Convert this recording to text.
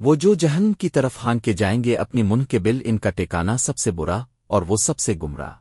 وہ جو جہنم کی طرف ہان کے جائیں گے اپنی منہ کے بل ان کا ٹیکانا سب سے برا اور وہ سب سے گمراہ۔